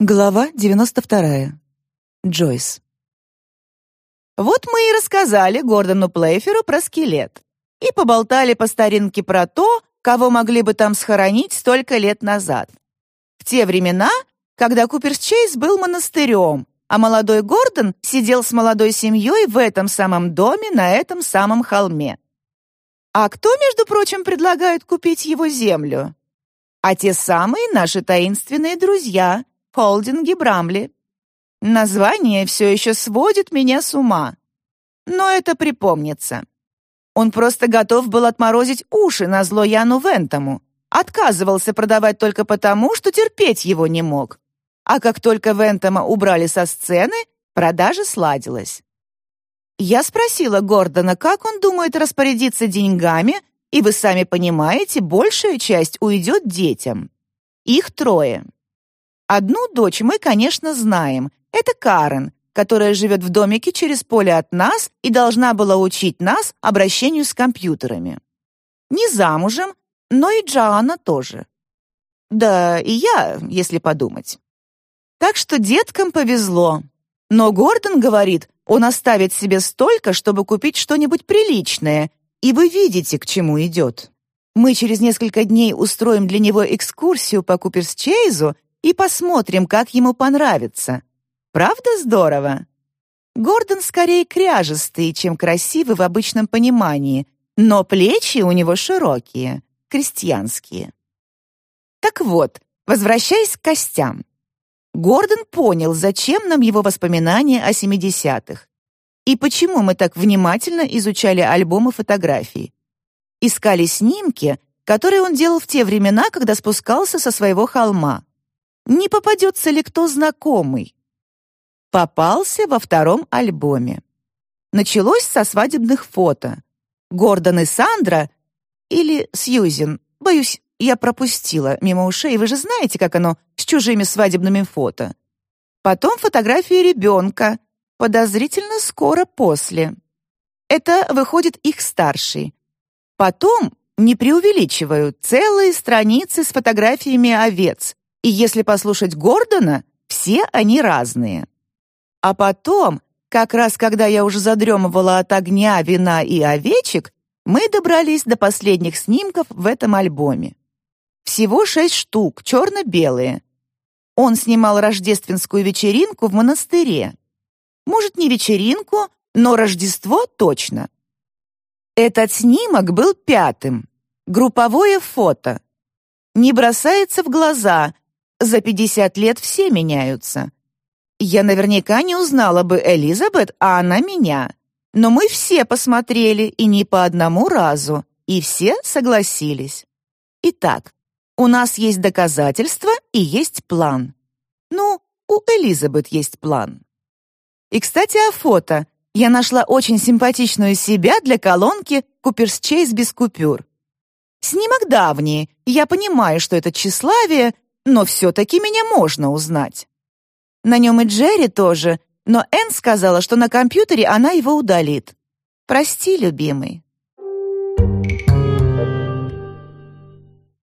Глава 92. Джойс. Вот мы и рассказали Гордону Плейферу про скелет. И поболтали по старинке про то, кого могли бы там схоронить столько лет назад. В те времена, когда Куперс Чейз был монастырем, а молодой Гордон сидел с молодой семьей в этом самом доме на этом самом холме. А кто, между прочим, предлагает купить его землю? А те самые наши таинственные друзья — холдинге Брамли. Название все еще сводит меня с ума. Но это припомнится. Он просто готов был отморозить уши на зло Яну Вентому. Отказывался продавать только потому, что терпеть его не мог. А как только Вентома убрали со сцены, продажа сладилась. Я спросила Гордона, как он думает распорядиться деньгами, и вы сами понимаете, большая часть уйдет детям. Их трое. Одну дочь мы, конечно, знаем. Это Карен, которая живет в домике через поле от нас и должна была учить нас обращению с компьютерами. Не замужем, но и Джоанна тоже. Да, и я, если подумать. Так что деткам повезло. Но Гордон говорит, он оставит себе столько, чтобы купить что-нибудь приличное, и вы видите, к чему идет. Мы через несколько дней устроим для него экскурсию по Куперсчейзу и посмотрим, как ему понравится. Правда здорово? Гордон скорее кряжестый, чем красивый в обычном понимании, но плечи у него широкие, крестьянские. Так вот, возвращаясь к костям. Гордон понял, зачем нам его воспоминания о 70-х и почему мы так внимательно изучали альбомы фотографий. Искали снимки, которые он делал в те времена, когда спускался со своего холма не попадется ли кто знакомый. Попался во втором альбоме. Началось со свадебных фото. Гордон и Сандра или Сьюзен, боюсь, я пропустила мимо ушей, вы же знаете, как оно с чужими свадебными фото. Потом фотографии ребенка, подозрительно скоро после. Это выходит их старший. Потом, не преувеличиваю, целые страницы с фотографиями овец, и если послушать Гордона, все они разные. А потом, как раз когда я уже задремывала от огня, вина и овечек, мы добрались до последних снимков в этом альбоме. Всего шесть штук, черно-белые. Он снимал рождественскую вечеринку в монастыре. Может, не вечеринку, но Рождество точно. Этот снимок был пятым. Групповое фото. Не бросается в глаза, за 50 лет все меняются. Я наверняка не узнала бы Элизабет, а она меня. Но мы все посмотрели, и не по одному разу, и все согласились. Итак, у нас есть доказательства и есть план. Ну, у Элизабет есть план. И, кстати, о фото. Я нашла очень симпатичную себя для колонки «Куперс Чейз без купюр». Снимок давний, я понимаю, что это тщеславие, но все-таки меня можно узнать. На нем и Джерри тоже, но Энн сказала, что на компьютере она его удалит. Прости, любимый.